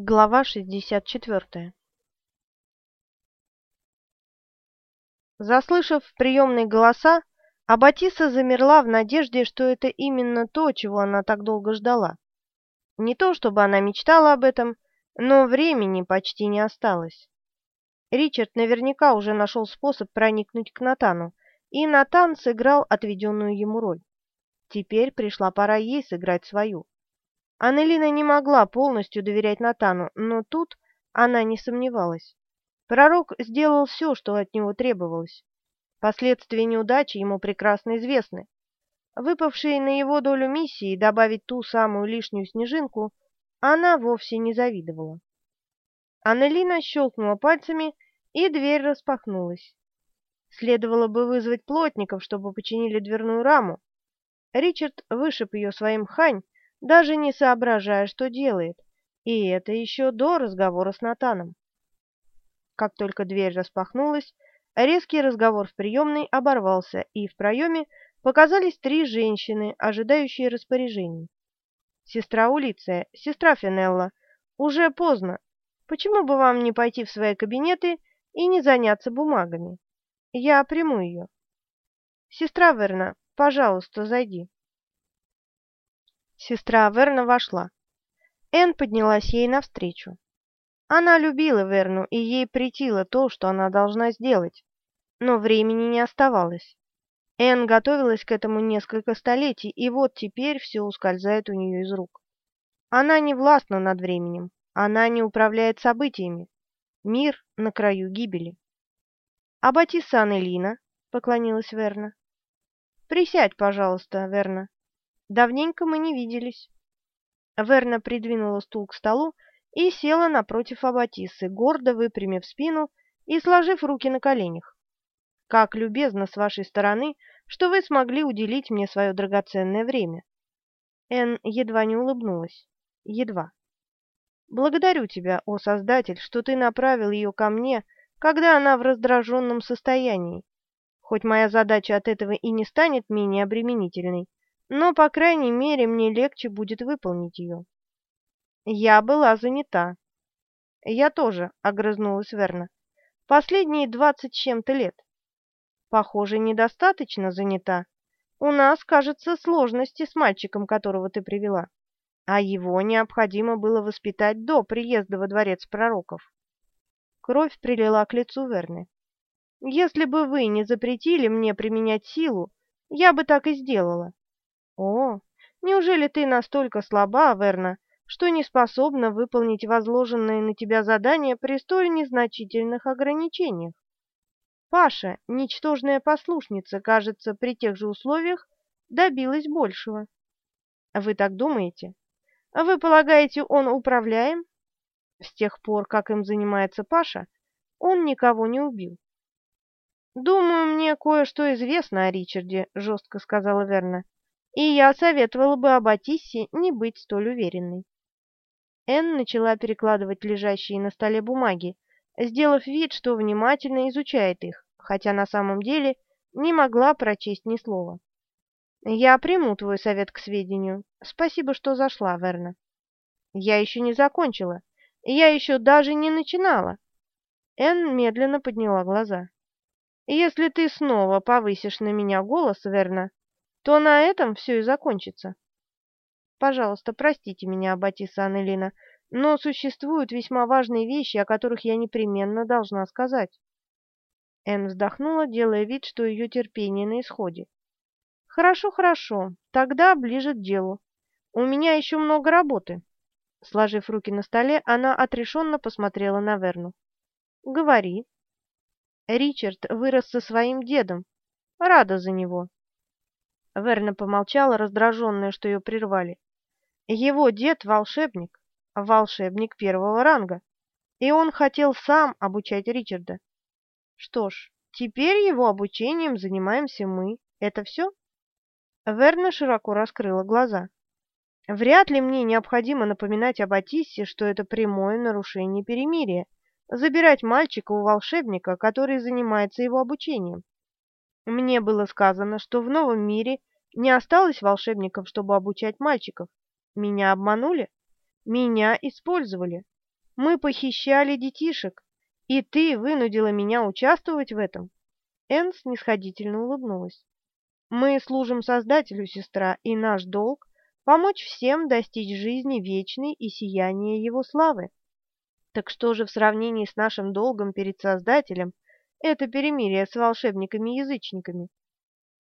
Глава 64 Заслышав в приемной голоса, Аббатиса замерла в надежде, что это именно то, чего она так долго ждала. Не то, чтобы она мечтала об этом, но времени почти не осталось. Ричард наверняка уже нашел способ проникнуть к Натану, и Натан сыграл отведенную ему роль. Теперь пришла пора ей сыграть свою. Аннелина не могла полностью доверять Натану, но тут она не сомневалась. Пророк сделал все, что от него требовалось. Последствия неудачи ему прекрасно известны. Выпавшие на его долю миссии добавить ту самую лишнюю снежинку она вовсе не завидовала. Аннелина щелкнула пальцами, и дверь распахнулась. Следовало бы вызвать плотников, чтобы починили дверную раму. Ричард вышиб ее своим хань, даже не соображая, что делает, и это еще до разговора с Натаном. Как только дверь распахнулась, резкий разговор в приемной оборвался, и в проеме показались три женщины, ожидающие распоряжений. «Сестра Улиция, сестра Финелла, уже поздно. Почему бы вам не пойти в свои кабинеты и не заняться бумагами? Я приму ее». «Сестра Верна, пожалуйста, зайди». Сестра Верна вошла. Энн поднялась ей навстречу. Она любила Верну, и ей претило то, что она должна сделать, но времени не оставалось. Энн готовилась к этому несколько столетий, и вот теперь все ускользает у нее из рук. Она не властна над временем, она не управляет событиями. Мир на краю гибели. «Аббатиса Анелина», — поклонилась Верна. «Присядь, пожалуйста, Верна. Давненько мы не виделись». Верна придвинула стул к столу и села напротив Аббатисы, гордо выпрямив спину и сложив руки на коленях. «Как любезно с вашей стороны, что вы смогли уделить мне свое драгоценное время». Эн едва не улыбнулась. Едва. «Благодарю тебя, о Создатель, что ты направил ее ко мне, когда она в раздраженном состоянии. Хоть моя задача от этого и не станет менее обременительной, но, по крайней мере, мне легче будет выполнить ее. Я была занята. Я тоже, огрызнулась Верна. Последние двадцать чем-то лет. Похоже, недостаточно занята. У нас, кажется, сложности с мальчиком, которого ты привела. А его необходимо было воспитать до приезда во дворец пророков. Кровь прилила к лицу Верны. Если бы вы не запретили мне применять силу, я бы так и сделала. О, неужели ты настолько слаба, Верна, что не способна выполнить возложенные на тебя задания при столь незначительных ограничениях? Паша, ничтожная послушница, кажется, при тех же условиях добилась большего. Вы так думаете? Вы полагаете, он управляем? С тех пор, как им занимается Паша, он никого не убил. «Думаю, мне кое-что известно о Ричарде», — жестко сказала Верна и я советовала бы Аббатиссе не быть столь уверенной. Энн начала перекладывать лежащие на столе бумаги, сделав вид, что внимательно изучает их, хотя на самом деле не могла прочесть ни слова. «Я приму твой совет к сведению. Спасибо, что зашла, Верна». «Я еще не закончила. Я еще даже не начинала». Энн медленно подняла глаза. «Если ты снова повысишь на меня голос, Верна, то на этом все и закончится. Пожалуйста, простите меня, Аббатиса Аннелина, но существуют весьма важные вещи, о которых я непременно должна сказать. Энн вздохнула, делая вид, что ее терпение на исходе. «Хорошо, хорошо, тогда ближе к делу. У меня еще много работы». Сложив руки на столе, она отрешенно посмотрела на Верну. «Говори». Ричард вырос со своим дедом. Рада за него. Верна помолчала, раздраженная, что ее прервали. Его дед — волшебник, волшебник первого ранга, и он хотел сам обучать Ричарда. Что ж, теперь его обучением занимаемся мы. Это все? Верна широко раскрыла глаза. Вряд ли мне необходимо напоминать об Атиссе, что это прямое нарушение перемирия — забирать мальчика у волшебника, который занимается его обучением. Мне было сказано, что в новом мире не осталось волшебников, чтобы обучать мальчиков. Меня обманули, меня использовали. Мы похищали детишек, и ты вынудила меня участвовать в этом?» Энн снисходительно улыбнулась. «Мы служим Создателю, сестра, и наш долг — помочь всем достичь жизни вечной и сияния Его славы. Так что же в сравнении с нашим долгом перед Создателем это перемирие с волшебниками-язычниками?»